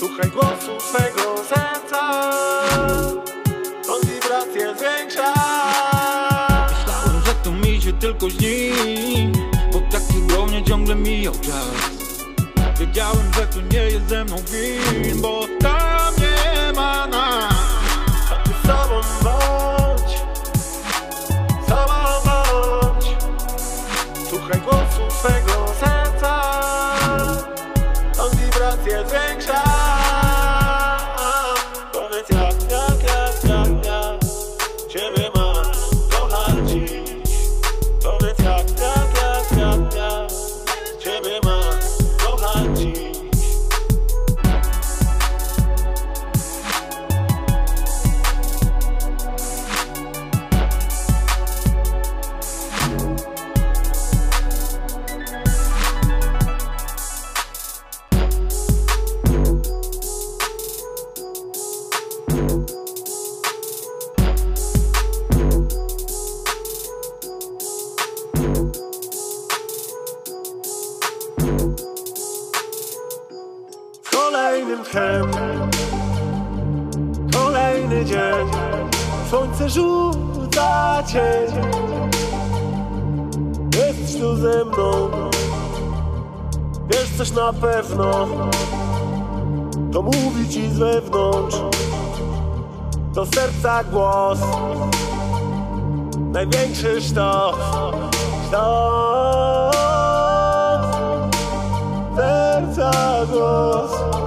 Słuchaj głosu swego serca. Tą wibracje zwiększa. Myślałem, że to mi się tylko śni Bo tak cudownie ciągle mijał czas. Wiedziałem, że tu nie jest ze mną win Bo tam nie ma nas. A ty sobą bądź. Sobą bądź. Słuchaj głosu swego serca. Tą wibracje zwiększa. Kolejnym dchem Kolejny dzień. Słońce rzuca cień. Jesteś tu ze mną. Wiesz coś na pewno? To mówi ci z wewnątrz. Do serca głos. Największy sztos. Sztos. Serca głos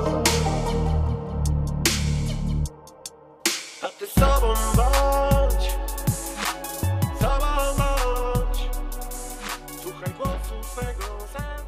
A ty sobą bądź. Sobą bądź. Słuchaj głosu swego serca.